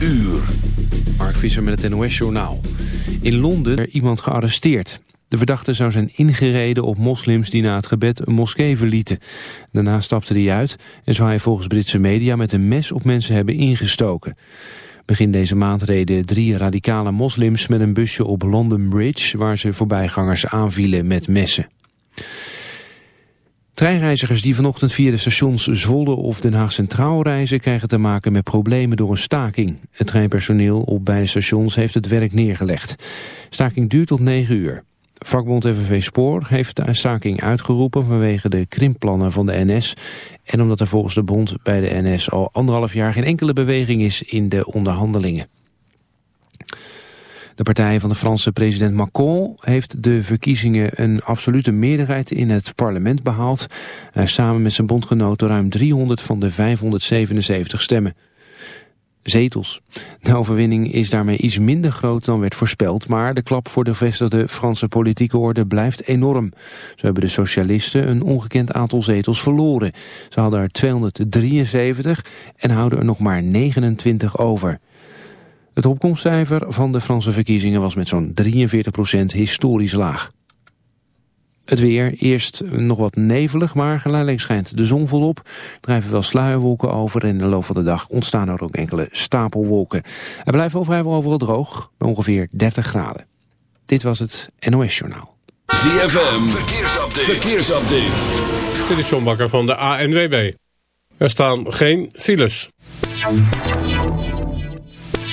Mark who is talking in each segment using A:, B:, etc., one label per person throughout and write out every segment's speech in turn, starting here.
A: uur. Mark Visser met het NOS-journaal. In Londen is iemand gearresteerd. De verdachte zou zijn ingereden op moslims die na het gebed een moskee verlieten. Daarna stapte hij uit en zou hij volgens Britse media met een mes op mensen hebben ingestoken. Begin deze maand reden drie radicale moslims met een busje op London Bridge... waar ze voorbijgangers aanvielen met messen. Treinreizigers die vanochtend via de stations Zwolle of Den Haag Centraal reizen... krijgen te maken met problemen door een staking. Het treinpersoneel op beide stations heeft het werk neergelegd. Staking duurt tot 9 uur. Vakbond FNV Spoor heeft de staking uitgeroepen vanwege de krimpplannen van de NS... en omdat er volgens de bond bij de NS al anderhalf jaar geen enkele beweging is in de onderhandelingen. De partij van de Franse president Macron heeft de verkiezingen een absolute meerderheid in het parlement behaald. Samen met zijn bondgenoten ruim 300 van de 577 stemmen. Zetels. De overwinning is daarmee iets minder groot dan werd voorspeld, maar de klap voor de vestigde Franse politieke orde blijft enorm. Zo hebben de socialisten een ongekend aantal zetels verloren. Ze hadden er 273 en houden er nog maar 29 over. Het opkomstcijfer van de Franse verkiezingen was met zo'n 43% historisch laag. Het weer, eerst nog wat nevelig, maar geleidelijk schijnt de zon volop. Drijven wel sluierwolken over en in de loop van de dag ontstaan er ook enkele stapelwolken. Het blijft wel vrijwel overal droog, ongeveer 30 graden. Dit was het NOS Journaal.
B: ZFM, verkeersupdate. verkeersupdate.
C: Dit is John Bakker van de ANWB. Er staan geen files.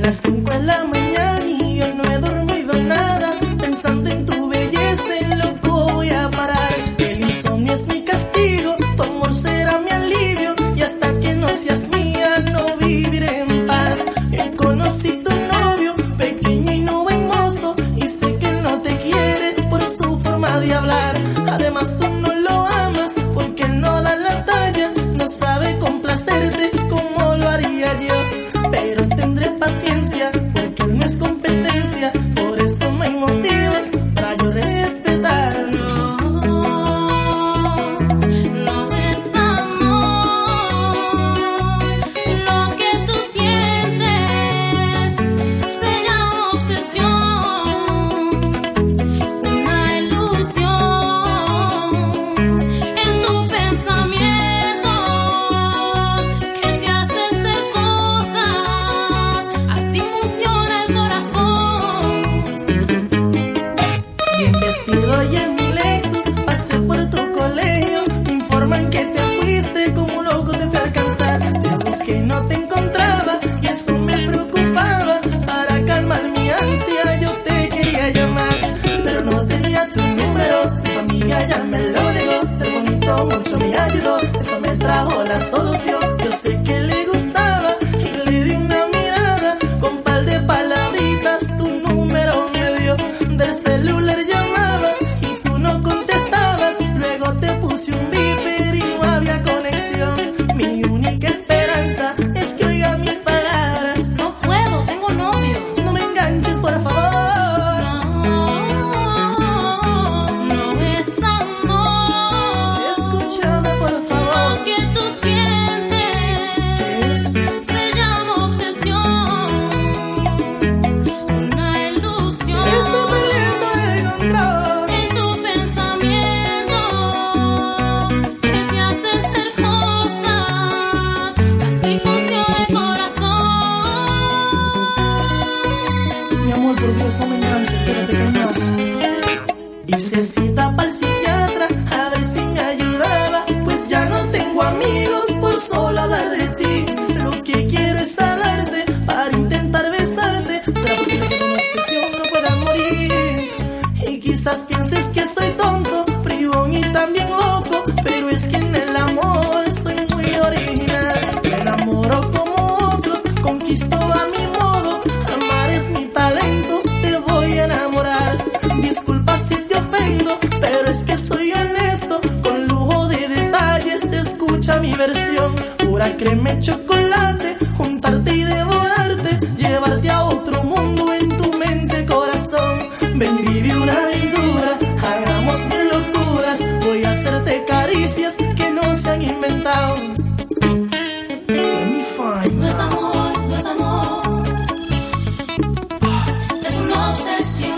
D: Las 5 de la mañana solución. Yo sé que
E: miss you.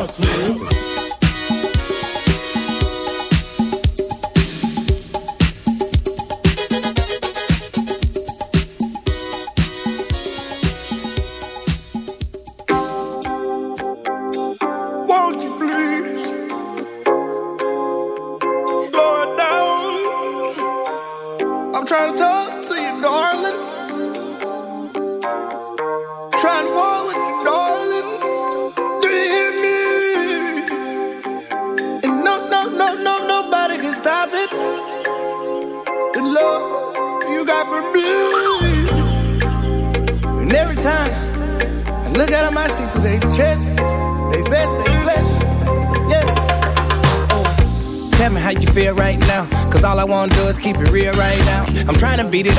F: Austria.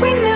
G: We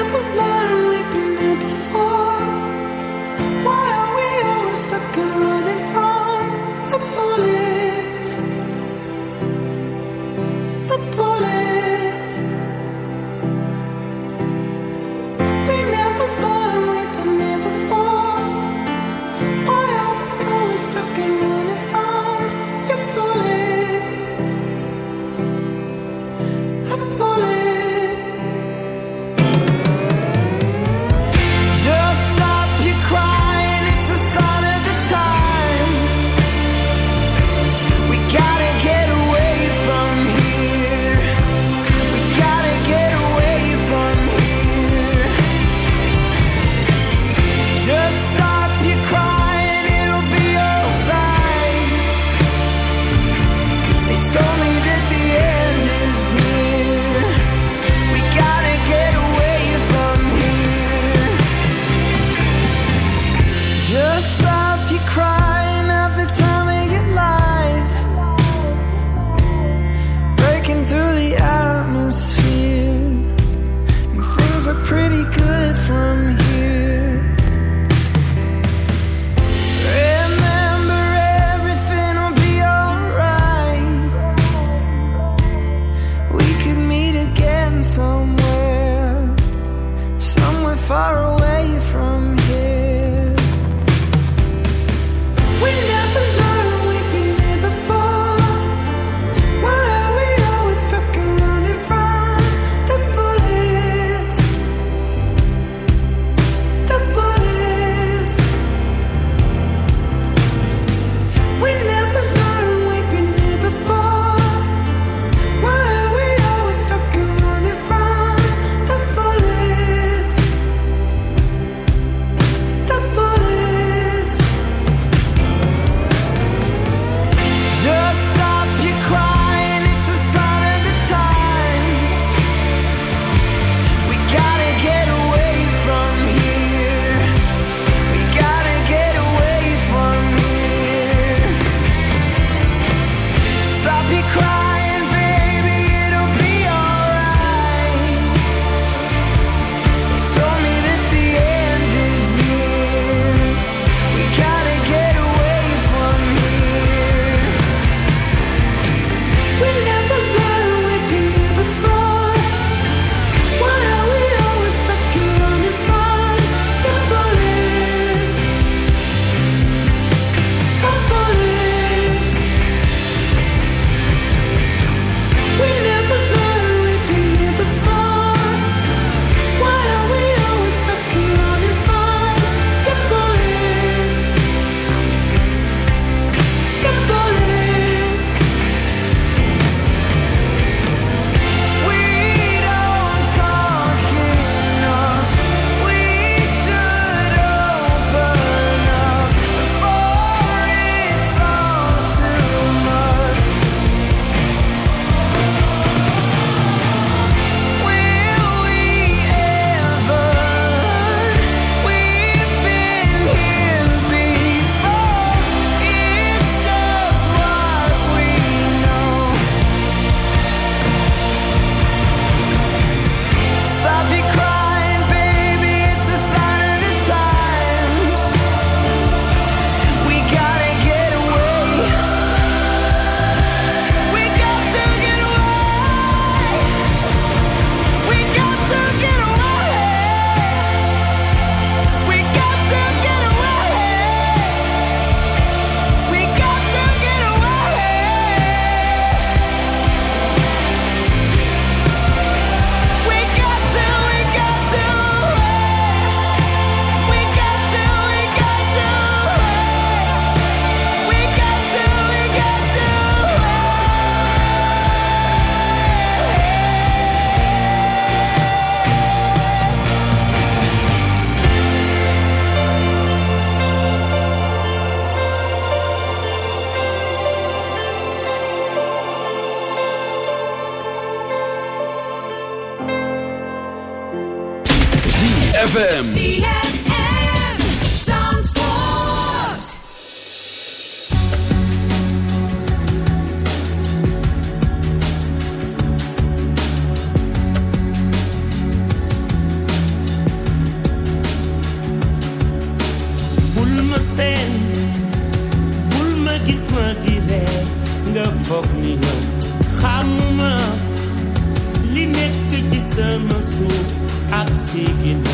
H: sigina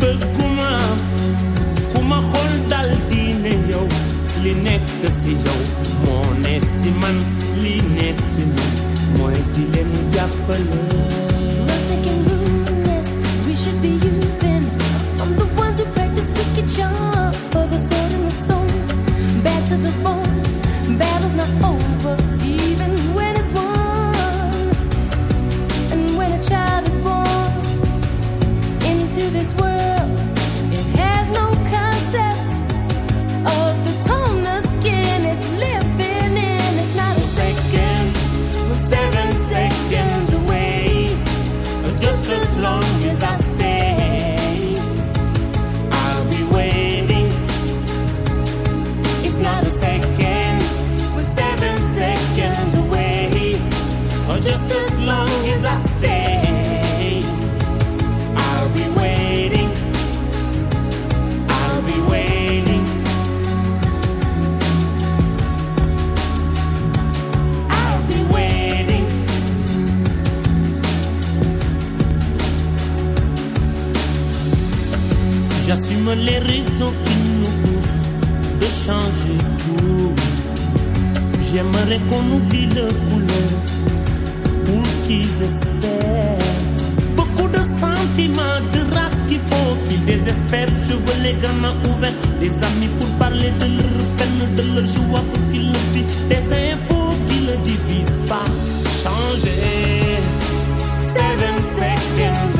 H: bëgguma ku ma xool dal diine yo, li nekk si yow mo ne si man li ne si man mooy di leen
I: pour parler de leur de leur qu'ils. Des infos qui ne divisent pas. Seven seconds.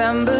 G: September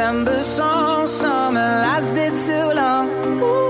G: September song, summer lasted too long.
J: Ooh.